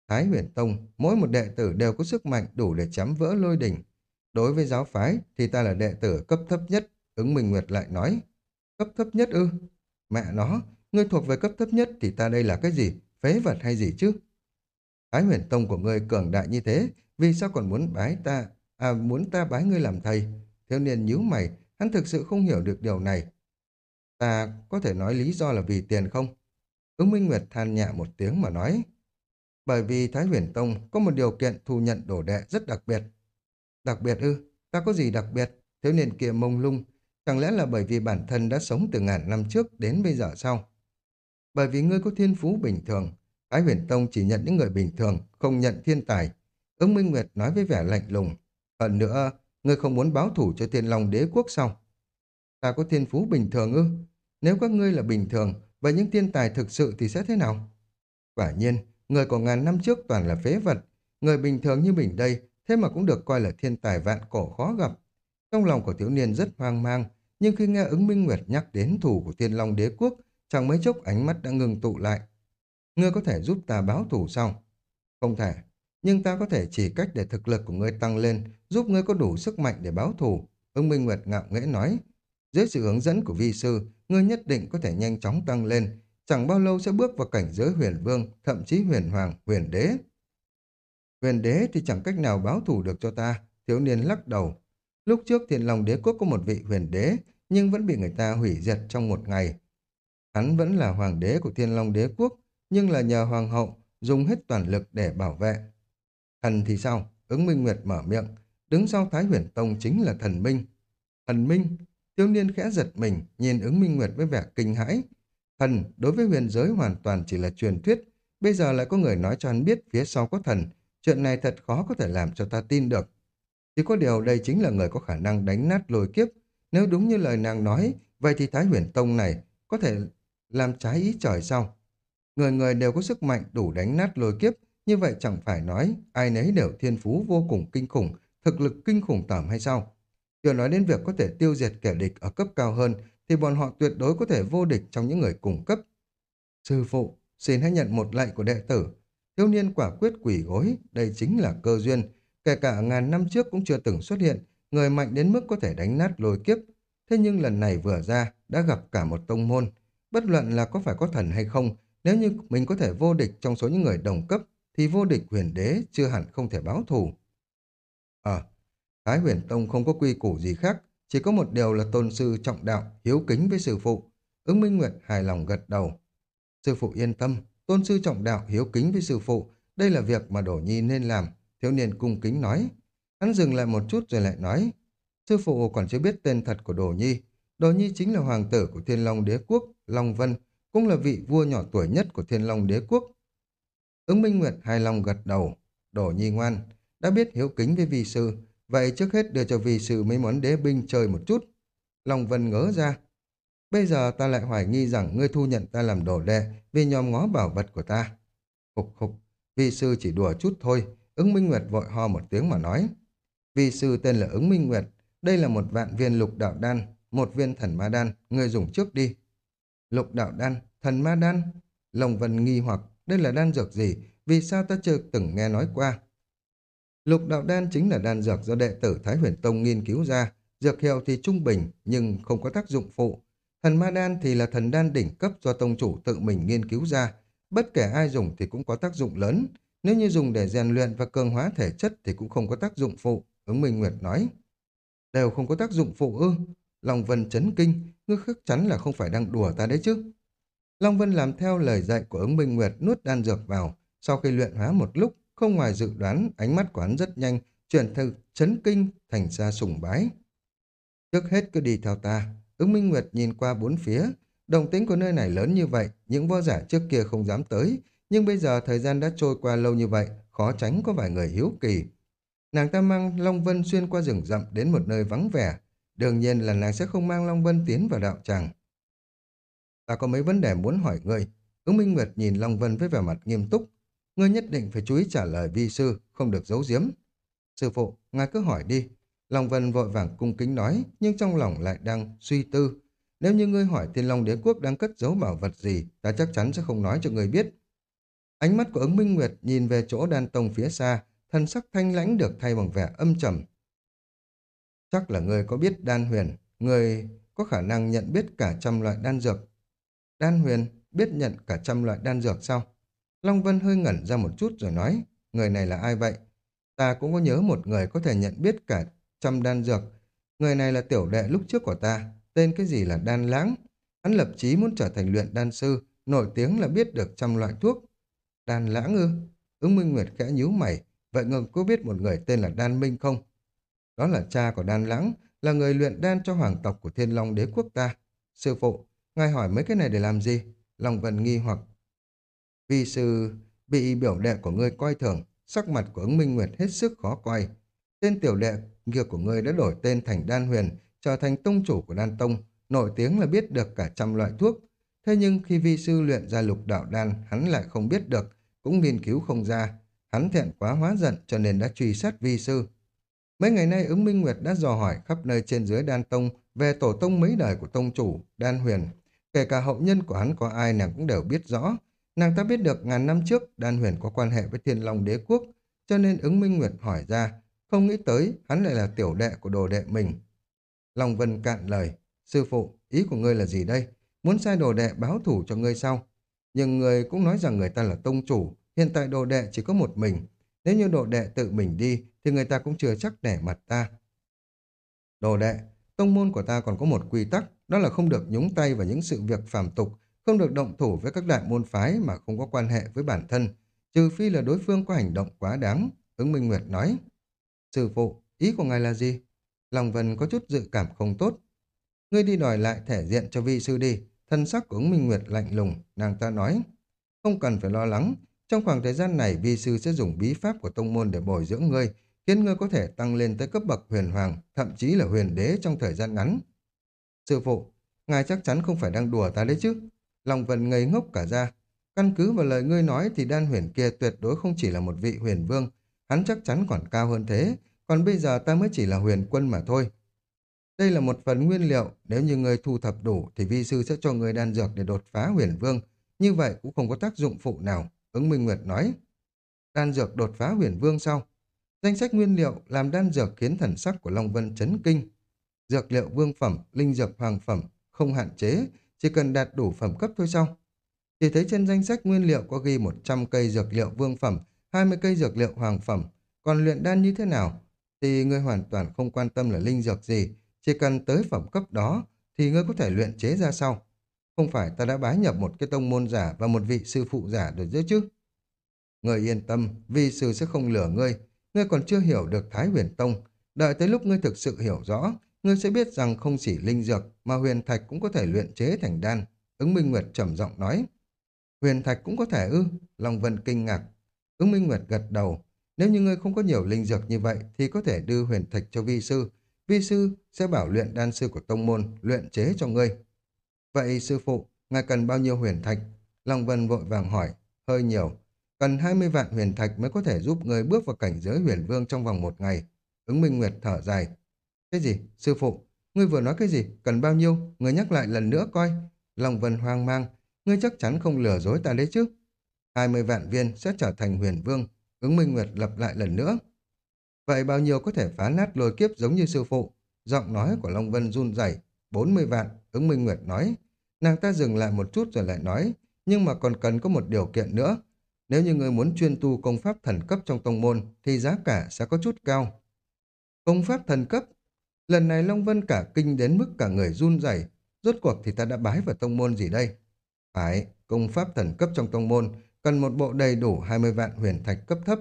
Thái huyền tông, mỗi một đệ tử đều có sức mạnh đủ để chém vỡ lôi đỉnh. Đối với giáo phái thì ta là đệ tử cấp thấp nhất, ứng Minh Nguyệt lại nói. Cấp thấp nhất ư? Mẹ nó, ngươi thuộc về cấp thấp nhất thì ta đây là cái gì? Phế vật hay gì chứ? Thái huyền tông của ngươi cường đại như thế, vì sao còn muốn bái ta, à muốn ta bái ngươi làm thầy? Thiếu niên nhíu mày, hắn thực sự không hiểu được điều này. Ta có thể nói lý do là vì tiền không? Ứng Minh Nguyệt than nhẹ một tiếng mà nói. Bởi vì Thái huyền tông có một điều kiện thu nhận đổ đệ rất đặc biệt. Đặc biệt ư? Ta có gì đặc biệt? Thiếu niên kia mông lung. Chẳng lẽ là bởi vì bản thân đã sống từ ngàn năm trước đến bây giờ sao? Bởi vì ngươi có thiên phú bình thường. Thái huyền tông chỉ nhận những người bình thường, không nhận thiên tài. Ứng Minh Nguyệt nói với vẻ lạnh lùng. Hơn nữa, ngươi không muốn báo thủ cho thiên long đế quốc sao? Ta có thiên phú bình thường ư? Nếu các ngươi là bình thường, vậy những thiên tài thực sự thì sẽ thế nào? Quả nhiên, người của ngàn năm trước toàn là phế vật. Người bình thường như mình đây thế mà cũng được coi là thiên tài vạn cổ khó gặp. Trong lòng của thiếu niên rất hoang mang, nhưng khi nghe ứng Minh Nguyệt nhắc đến thủ của thiên long đế quốc, chẳng mấy chốc ánh mắt đã ngừng tụ lại. Ngươi có thể giúp ta báo thủ sao? Không thể, nhưng ta có thể chỉ cách để thực lực của ngươi tăng lên, giúp ngươi có đủ sức mạnh để báo thủ. Ứng Minh Nguyệt ngạo nghễ nói, dưới sự hướng dẫn của vi sư, ngươi nhất định có thể nhanh chóng tăng lên, chẳng bao lâu sẽ bước vào cảnh giới huyền vương, thậm chí huyền hoàng, huyền đế. Huyền đế thì chẳng cách nào báo thủ được cho ta, thiếu niên lắc đầu. Lúc trước thiền lòng đế quốc có một vị huyền đế, nhưng vẫn bị người ta hủy diệt trong một ngày. Hắn vẫn là hoàng đế của thiên long đế quốc, nhưng là nhờ hoàng hậu dùng hết toàn lực để bảo vệ. Thần thì sao? Ứng Minh Nguyệt mở miệng, đứng sau Thái huyền tông chính là thần Minh. Thần Minh, thiếu niên khẽ giật mình, nhìn ứng Minh Nguyệt với vẻ kinh hãi. Thần đối với huyền giới hoàn toàn chỉ là truyền thuyết, bây giờ lại có người nói cho hắn biết phía sau có thần, Chuyện này thật khó có thể làm cho ta tin được. Chỉ có điều đây chính là người có khả năng đánh nát lôi kiếp. Nếu đúng như lời nàng nói, vậy thì Thái huyền tông này có thể làm trái ý trời sao? Người người đều có sức mạnh đủ đánh nát lôi kiếp, như vậy chẳng phải nói ai nấy đều thiên phú vô cùng kinh khủng, thực lực kinh khủng tởm hay sao? Chưa nói đến việc có thể tiêu diệt kẻ địch ở cấp cao hơn, thì bọn họ tuyệt đối có thể vô địch trong những người cùng cấp. Sư phụ, xin hãy nhận một lạy của đệ tử, Thiếu niên quả quyết quỷ gối, đây chính là cơ duyên. Kể cả ngàn năm trước cũng chưa từng xuất hiện, người mạnh đến mức có thể đánh nát lôi kiếp. Thế nhưng lần này vừa ra, đã gặp cả một tông môn. Bất luận là có phải có thần hay không, nếu như mình có thể vô địch trong số những người đồng cấp, thì vô địch huyền đế chưa hẳn không thể báo thù. Ờ, Thái huyền tông không có quy củ gì khác, chỉ có một điều là tôn sư trọng đạo, hiếu kính với sư phụ. Ứng Minh Nguyệt hài lòng gật đầu. Sư phụ yên tâm, Tôn sư trọng đạo hiếu kính với sư phụ, đây là việc mà Đổ Nhi nên làm, thiếu niên cung kính nói. Hắn dừng lại một chút rồi lại nói, sư phụ còn chưa biết tên thật của Đồ Nhi. Đồ Nhi chính là hoàng tử của Thiên Long Đế Quốc, Long Vân, cũng là vị vua nhỏ tuổi nhất của Thiên Long Đế Quốc. Ứng Minh Nguyệt hài lòng gật đầu, Đồ Nhi ngoan, đã biết hiếu kính với vi sư, vậy trước hết đưa cho vì sư mấy món đế binh chơi một chút. Long Vân ngỡ ra, Bây giờ ta lại hoài nghi rằng ngươi thu nhận ta làm đồ đệ vì nhòm ngó bảo vật của ta. Khục khục, vi sư chỉ đùa chút thôi, ứng minh nguyệt vội ho một tiếng mà nói. Vi sư tên là ứng minh nguyệt, đây là một vạn viên lục đạo đan, một viên thần ma đan, ngươi dùng trước đi. Lục đạo đan, thần ma đan, Long Vân nghi hoặc đây là đan dược gì, vì sao ta chưa từng nghe nói qua. Lục đạo đan chính là đan dược do đệ tử Thái Huyền Tông nghiên cứu ra, dược hiệu thì trung bình nhưng không có tác dụng phụ, Thần ma đan thì là thần đan đỉnh cấp do tông chủ tự mình nghiên cứu ra. Bất kể ai dùng thì cũng có tác dụng lớn. Nếu như dùng để rèn luyện và cường hóa thể chất thì cũng không có tác dụng phụ, ứng Minh Nguyệt nói. Đều không có tác dụng phụ ư. Long Vân chấn kinh, ngươi khắc chắn là không phải đang đùa ta đấy chứ. Long Vân làm theo lời dạy của ứng Minh Nguyệt nuốt đan dược vào. Sau khi luyện hóa một lúc, không ngoài dự đoán, ánh mắt của hắn rất nhanh, chuyển từ chấn kinh thành ra sùng bái. Trước hết cứ đi theo ta, Ứng Minh Nguyệt nhìn qua bốn phía, đồng tính của nơi này lớn như vậy, những võ giả trước kia không dám tới, nhưng bây giờ thời gian đã trôi qua lâu như vậy, khó tránh có vài người hiếu kỳ. Nàng ta mang Long Vân xuyên qua rừng rậm đến một nơi vắng vẻ, đương nhiên là nàng sẽ không mang Long Vân tiến vào đạo tràng. Ta có mấy vấn đề muốn hỏi ngươi. Ứng Minh Nguyệt nhìn Long Vân với vẻ mặt nghiêm túc, Ngươi nhất định phải chú ý trả lời vi sư, không được giấu giếm. Sư phụ, ngài cứ hỏi đi. Long Vân vội vàng cung kính nói, nhưng trong lòng lại đang suy tư. Nếu như ngươi hỏi Thiên Long Đế Quốc đang cất giấu bảo vật gì, ta chắc chắn sẽ không nói cho ngươi biết. Ánh mắt của ứng Minh Nguyệt nhìn về chỗ đan tông phía xa, thân sắc thanh lãnh được thay bằng vẻ âm trầm. Chắc là ngươi có biết đan huyền, ngươi có khả năng nhận biết cả trăm loại đan dược. Đan huyền biết nhận cả trăm loại đan dược sao? Long Vân hơi ngẩn ra một chút rồi nói, người này là ai vậy? Ta cũng có nhớ một người có thể nhận biết cả trăm đan dược. Người này là tiểu đệ lúc trước của ta, tên cái gì là đan lãng. Hắn lập chí muốn trở thành luyện đan sư, nổi tiếng là biết được trăm loại thuốc. Đan lãng ư? Ứng Minh Nguyệt khẽ nhíu mày, vậy ngừng có biết một người tên là Đan Minh không? Đó là cha của Đan lãng, là người luyện đan cho hoàng tộc của Thiên Long đế quốc ta. Sư phụ, ngài hỏi mấy cái này để làm gì? Long Vân nghi hoặc. Vì sư bị biểu đệ của ngươi coi thường, sắc mặt của ứng Minh Nguyệt hết sức khó coi. Tên tiểu đệ kia của ngươi đã đổi tên thành Đan Huyền, trở thành tông chủ của Đan Tông, nổi tiếng là biết được cả trăm loại thuốc. Thế nhưng khi vi sư luyện ra lục đạo đan, hắn lại không biết được, cũng nghiên cứu không ra. Hắn thẹn quá hóa giận cho nên đã truy sát vi sư. Mấy ngày nay ứng Minh Nguyệt đã dò hỏi khắp nơi trên dưới Đan Tông về tổ tông mấy đời của tông chủ, Đan Huyền. Kể cả hậu nhân của hắn có ai nàng cũng đều biết rõ. Nàng ta biết được ngàn năm trước Đan Huyền có quan hệ với Thiên Long Đế Quốc, cho nên ứng Minh Nguyệt hỏi ra, không nghĩ tới hắn lại là tiểu đệ của đồ đệ mình. Long Vân cạn lời, sư phụ, ý của ngươi là gì đây? Muốn sai đồ đệ báo thủ cho ngươi sao? Nhưng người cũng nói rằng người ta là tông chủ, hiện tại đồ đệ chỉ có một mình. Nếu như đồ đệ tự mình đi, thì người ta cũng chưa chắc để mặt ta. Đồ đệ, tông môn của ta còn có một quy tắc, đó là không được nhúng tay vào những sự việc phàm tục, không được động thủ với các đại môn phái mà không có quan hệ với bản thân, trừ phi là đối phương có hành động quá đáng, ứng Minh Nguyệt nói. Sư phụ, ý của ngài là gì? Lòng Vân có chút dự cảm không tốt. Ngươi đi đòi lại thể diện cho vi sư đi, thân sắc của ứng Minh Nguyệt lạnh lùng, nàng ta nói. Không cần phải lo lắng, trong khoảng thời gian này vi sư sẽ dùng bí pháp của tông môn để bồi dưỡng ngươi, khiến ngươi có thể tăng lên tới cấp bậc huyền hoàng, thậm chí là huyền đế trong thời gian ngắn. Sư phụ, ngài chắc chắn không phải đang đùa ta đấy chứ? Lòng Vân ngây ngốc cả ra. Căn cứ vào lời ngươi nói thì đan huyền kia tuyệt đối không chỉ là một vị huyền vương, hắn chắc chắn còn cao hơn thế, còn bây giờ ta mới chỉ là huyền quân mà thôi. Đây là một phần nguyên liệu, nếu như ngươi thu thập đủ thì vi sư sẽ cho ngươi đan dược để đột phá huyền vương, như vậy cũng không có tác dụng phụ nào, ứng Minh Nguyệt nói. Đan dược đột phá huyền vương sau Danh sách nguyên liệu làm đan dược khiến thần sắc của Long Vân chấn kinh. Dược liệu vương phẩm, linh dược hoàng phẩm, không hạn chế, chỉ cần đạt đủ phẩm cấp thôi sao? Chỉ thấy trên danh sách nguyên liệu có ghi 100 cây dược liệu vương phẩm, 20 cây dược liệu hoàng phẩm. Còn luyện đan như thế nào? Thì ngươi hoàn toàn không quan tâm là linh dược gì, chỉ cần tới phẩm cấp đó thì ngươi có thể luyện chế ra sau. Không phải ta đã bái nhập một cái tông môn giả và một vị sư phụ giả được chứ chứ? Ngươi yên tâm, vi sư sẽ không lừa ngươi. Ngươi còn chưa hiểu được Thái huyền tông. Đợi tới lúc ngươi thực sự hiểu rõ, ngươi sẽ biết rằng không chỉ linh dược mà huyền thạch cũng có thể luyện chế thành đan. Ứng Minh Nguyệt trầm giọng nói. Huyền thạch cũng có thể ư? Long Vân kinh ngạc. Ứng Minh Nguyệt gật đầu. Nếu như ngươi không có nhiều linh dược như vậy thì có thể đưa huyền thạch cho vi sư. Vi sư sẽ bảo luyện đan sư của tông môn luyện chế cho ngươi. Vậy sư phụ, ngài cần bao nhiêu huyền thạch? Long Vân vội vàng hỏi. Hơi nhiều. Cần 20 vạn huyền thạch mới có thể giúp ngươi bước vào cảnh giới huyền vương trong vòng một ngày. Ứng Minh Nguyệt thở dài. Cái gì? Sư phụ, ngươi vừa nói cái gì? Cần bao nhiêu? Ngươi nhắc lại lần nữa coi. Long Vân hoang mang. Ngươi chắc chắn không lừa dối ta đấy chứ. 20 vạn viên sẽ trở thành huyền vương. Ứng Minh Nguyệt lặp lại lần nữa. Vậy bao nhiêu có thể phá nát lôi kiếp giống như sư phụ? Giọng nói của Long Vân run rẩy. 40 vạn, ứng Minh Nguyệt nói. Nàng ta dừng lại một chút rồi lại nói. Nhưng mà còn cần có một điều kiện nữa. Nếu như người muốn chuyên tu công pháp thần cấp trong tông môn thì giá cả sẽ có chút cao. Công pháp thần cấp? Lần này Long Vân cả kinh đến mức cả người run rẩy. Rốt cuộc thì ta đã bái vào tông môn gì đây? Phải, công pháp thần cấp trong tông môn cần một bộ đầy đủ 20 vạn huyền thạch cấp thấp,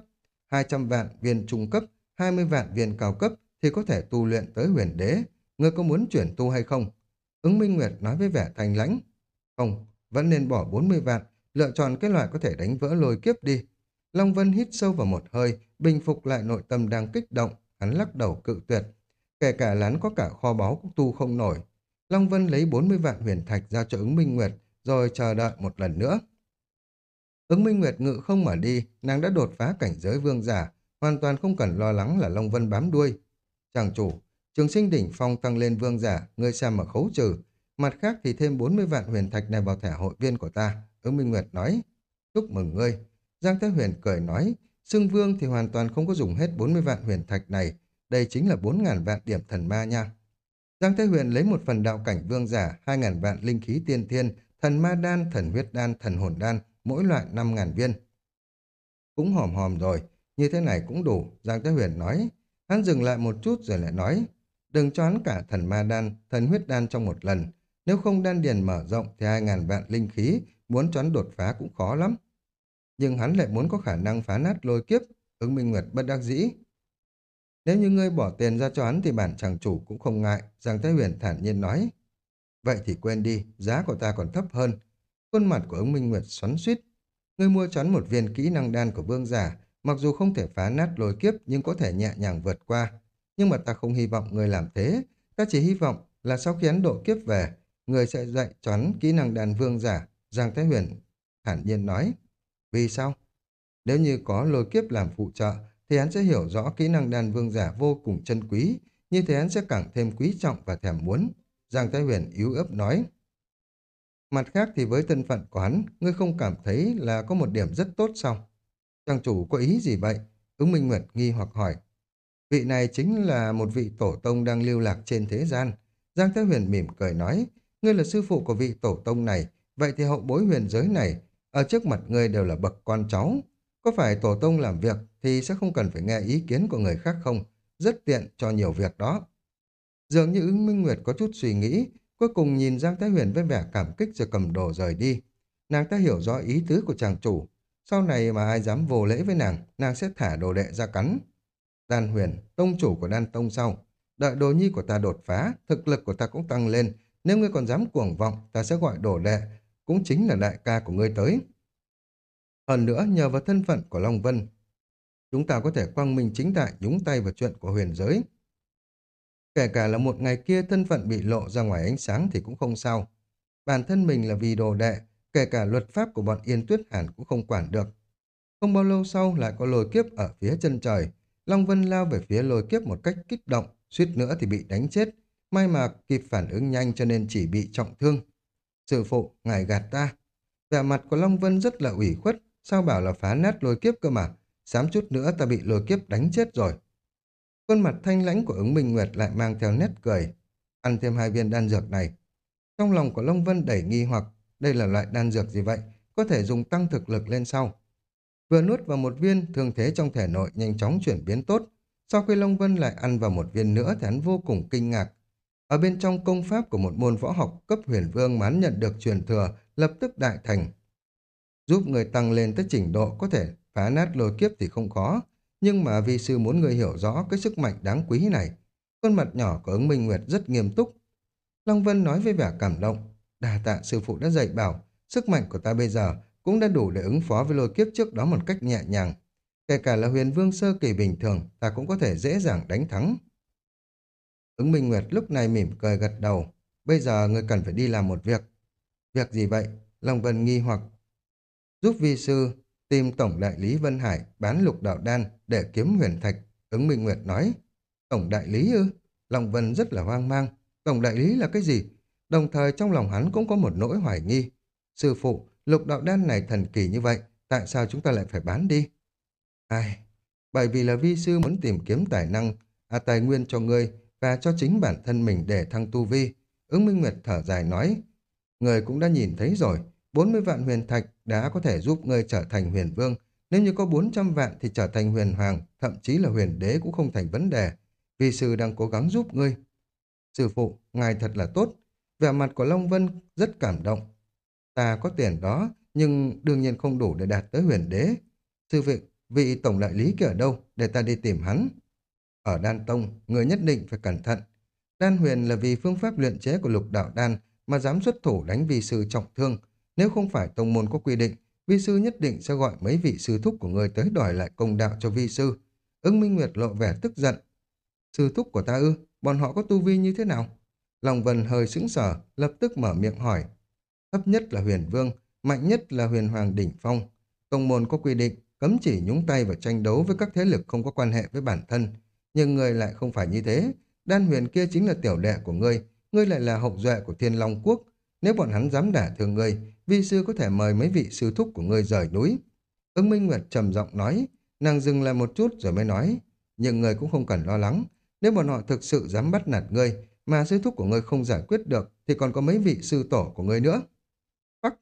200 vạn viên trung cấp, 20 vạn viên cao cấp thì có thể tu luyện tới huyền đế. Ngươi có muốn chuyển tu hay không? Ứng Minh Nguyệt nói với vẻ thành lãnh. Không, vẫn nên bỏ 40 vạn, lựa chọn cái loại có thể đánh vỡ lôi kiếp đi. Long Vân hít sâu vào một hơi, bình phục lại nội tâm đang kích động, hắn lắc đầu cự tuyệt. Kể cả lán có cả kho báu cũng tu không nổi. Long Vân lấy 40 vạn huyền thạch ra cho ứng Minh Nguyệt, rồi chờ đợi một lần nữa. Ứng Minh Nguyệt ngự không mà đi, nàng đã đột phá cảnh giới vương giả, hoàn toàn không cần lo lắng là Long Vân bám đuôi. Chàng chủ, trường sinh đỉnh phong tăng lên vương giả, ngươi xem mà khấu trừ. Mặt khác thì thêm 40 vạn huyền thạch này vào thẻ hội viên của ta. Ứng Minh Nguyệt nói, chúc mừng ngươi. Giang Thái Huyền cười nói, xưng vương thì hoàn toàn không có dùng hết 40 vạn huyền thạch này, đây chính là 4.000 vạn điểm thần ma nha. Giang Thế Huyền lấy một phần đạo cảnh vương giả, 2.000 vạn linh khí tiên thiên, thần ma đan, thần huyết đan, thần hồn đan, mỗi loại 5.000 viên. Cũng hòm hòm rồi, như thế này cũng đủ, Giang Thế Huyền nói. Hắn dừng lại một chút rồi lại nói, đừng cho hắn cả thần ma đan, thần huyết đan trong một lần. Nếu không đan điền mở rộng thì 2.000 vạn linh khí, muốn choán đột phá cũng khó lắm. Nhưng hắn lại muốn có khả năng phá nát lôi kiếp, ứng minh nguyệt bất đắc dĩ. Nếu như ngươi bỏ tiền ra cho hắn thì bản chàng chủ cũng không ngại, Giang Thái Huyền thản nhiên nói. Vậy thì quên đi, giá của ta còn thấp hơn. Khuôn mặt của ứng Minh Nguyệt xoắn suýt. Ngươi mua chắn một viên kỹ năng đan của vương giả, mặc dù không thể phá nát lôi kiếp nhưng có thể nhẹ nhàng vượt qua. Nhưng mà ta không hy vọng ngươi làm thế. Ta chỉ hy vọng là sau khi hắn độ kiếp về, người sẽ dạy cho kỹ năng đan vương giả. Giang Thái Huyền thản nhiên nói. Vì sao? Nếu như có lôi kiếp làm phụ trợ, thì hắn sẽ hiểu rõ kỹ năng đan vương giả vô cùng chân quý, như thế hắn sẽ càng thêm quý trọng và thèm muốn. Giang Thái Huyền yếu ớt nói. Mặt khác thì với thân phận của hắn, ngươi không cảm thấy là có một điểm rất tốt sao? Trang chủ có ý gì vậy? Ứng Minh Nguyệt nghi hoặc hỏi. Vị này chính là một vị tổ tông đang lưu lạc trên thế gian. Giang Thái Huyền mỉm cười nói, ngươi là sư phụ của vị tổ tông này, vậy thì hậu bối huyền giới này, ở trước mặt ngươi đều là bậc con cháu. Có phải tổ tông làm việc thì sẽ không cần phải nghe ý kiến của người khác không? Rất tiện cho nhiều việc đó. Dường như ứng Minh Nguyệt có chút suy nghĩ, cuối cùng nhìn Giang Thái Huyền với vẻ cảm kích rồi cầm đồ rời đi. Nàng ta hiểu rõ ý tứ của chàng chủ. Sau này mà ai dám vô lễ với nàng, nàng sẽ thả đồ đệ ra cắn. Đan Huyền, tông chủ của đan tông sau. Đợi đồ nhi của ta đột phá, thực lực của ta cũng tăng lên. Nếu ngươi còn dám cuồng vọng, ta sẽ gọi đồ đệ, cũng chính là đại ca của ngươi tới. Hơn nữa, nhờ vào thân phận của Long Vân, chúng ta có thể quang minh chính đại nhúng tay vào chuyện của huyền giới. Kể cả là một ngày kia thân phận bị lộ ra ngoài ánh sáng thì cũng không sao. Bản thân mình là vì đồ đệ, kể cả luật pháp của bọn Yên Tuyết Hàn cũng không quản được. Không bao lâu sau lại có lôi kiếp ở phía chân trời. Long Vân lao về phía lôi kiếp một cách kích động, suýt nữa thì bị đánh chết. May mà kịp phản ứng nhanh cho nên chỉ bị trọng thương. Sư phụ, ngài gạt ta. Vẻ mặt của Long Vân rất là ủy khuất, sao bảo là phá nát lôi kiếp cơ mà. Sám chút nữa ta bị lôi kiếp đánh chết rồi. Khuôn mặt thanh lãnh của ứng Minh Nguyệt lại mang theo nét cười. Ăn thêm hai viên đan dược này. Trong lòng của Long Vân đẩy nghi hoặc, đây là loại đan dược gì vậy? Có thể dùng tăng thực lực lên sau. Vừa nuốt vào một viên, thương thế trong thể nội nhanh chóng chuyển biến tốt. Sau khi Long Vân lại ăn vào một viên nữa thì hắn vô cùng kinh ngạc. Ở bên trong công pháp của một môn võ học cấp huyền vương mà hắn nhận được truyền thừa, lập tức đại thành. Giúp người tăng lên tới trình độ có thể phá nát lôi kiếp thì không khó, nhưng mà vi sư muốn người hiểu rõ cái sức mạnh đáng quý này. Khuôn mặt nhỏ của ứng Minh Nguyệt rất nghiêm túc. Long Vân nói với vẻ cảm động. Đà tạ sư phụ đã dạy bảo, sức mạnh của ta bây giờ cũng đã đủ để ứng phó với lôi kiếp trước đó một cách nhẹ nhàng. Kể cả là huyền vương sơ kỳ bình thường, ta cũng có thể dễ dàng đánh thắng. Ứng Minh Nguyệt lúc này mỉm cười gật đầu. Bây giờ người cần phải đi làm một việc. Việc gì vậy? Long Vân nghi hoặc. Giúp vi sư tìm Tổng Đại lý Vân Hải bán lục đạo đan để kiếm huyền thạch. Ứng Minh Nguyệt nói. Tổng Đại lý ư? Lòng Vân rất là hoang mang. Tổng Đại lý là cái gì? Đồng thời trong lòng hắn cũng có một nỗi hoài nghi. Sư phụ, lục đạo đan này thần kỳ như vậy, tại sao chúng ta lại phải bán đi? Ai? Bởi vì là vi sư muốn tìm kiếm tài năng, à tài nguyên cho ngươi và cho chính bản thân mình để thăng tu vi. Ứng Minh Nguyệt thở dài nói, người cũng đã nhìn thấy rồi, 40 vạn huyền thạch đã có thể giúp ngươi trở thành huyền vương. Nếu như có 400 vạn thì trở thành huyền hoàng, thậm chí là huyền đế cũng không thành vấn đề. Vì sư đang cố gắng giúp ngươi. Sư phụ, ngài thật là tốt. Vẻ mặt của Long Vân rất cảm động. Ta có tiền đó, nhưng đương nhiên không đủ để đạt tới huyền đế. Sư vị, vị tổng đại lý kia ở đâu, để ta đi tìm hắn. Ở Đan Tông, người nhất định phải cẩn thận. Đan huyền là vì phương pháp luyện chế của lục đạo đan mà dám xuất thủ đánh vi sư trọng thương. Nếu không phải tông môn có quy định, vi sư nhất định sẽ gọi mấy vị sư thúc của người tới đòi lại công đạo cho vi sư. Ứng Minh Nguyệt lộ vẻ tức giận. Sư thúc của ta ư, bọn họ có tu vi như thế nào? Lòng Vân hơi sững sờ, lập tức mở miệng hỏi. Thấp nhất là huyền vương, mạnh nhất là huyền hoàng đỉnh phong. Tông môn có quy định cấm chỉ nhúng tay và tranh đấu với các thế lực không có quan hệ với bản thân. Nhưng ngươi lại không phải như thế. Đan huyền kia chính là tiểu đệ của ngươi, ngươi lại là hậu duệ của thiên long quốc. Nếu bọn hắn dám đả thương ngươi, vi sư có thể mời mấy vị sư thúc của ngươi rời núi. Ứng Minh Nguyệt trầm giọng nói, nàng dừng lại một chút rồi mới nói, nhưng ngươi cũng không cần lo lắng. Nếu bọn họ thực sự dám bắt nạt ngươi, mà sư thúc của ngươi không giải quyết được, thì còn có mấy vị sư tổ của ngươi nữa. Bắc,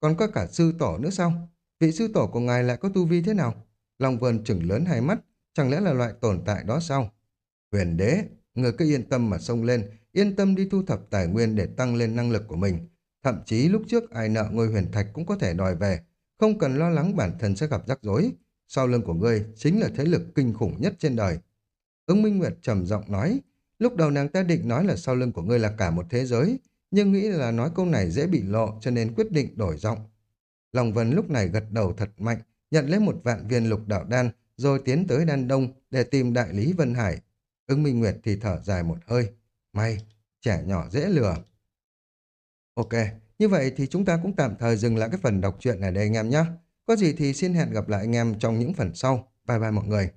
còn có cả sư tổ nữa sao? Vị sư tổ của ngài lại có tu vi thế nào? Long Vân chừng lớn hai mắt, chẳng lẽ là loại tồn tại đó sao? Huyền đế, người cứ yên tâm mà xông lên, yên tâm đi thu thập tài nguyên để tăng lên năng lực của mình. Thậm chí lúc trước ai nợ ngôi huyền thạch cũng có thể đòi về, không cần lo lắng bản thân sẽ gặp rắc rối. Sau lưng của ngươi chính là thế lực kinh khủng nhất trên đời. Ứng Minh Nguyệt trầm giọng nói, lúc đầu nàng ta định nói là sau lưng của ngươi là cả một thế giới, nhưng nghĩ là nói câu này dễ bị lộ cho nên quyết định đổi giọng. lòng Vân lúc này gật đầu thật mạnh, nhận lấy một vạn viên lục đạo đan, rồi tiến tới đan đông để tìm đại lý Vân Hải. Ứng Minh Nguyệt thì thở dài một hơi. May, trẻ nhỏ dễ lừa. Ok, như vậy thì chúng ta cũng tạm thời dừng lại cái phần đọc truyện ở đây anh em nhé. Có gì thì xin hẹn gặp lại anh em trong những phần sau. Bye bye mọi người.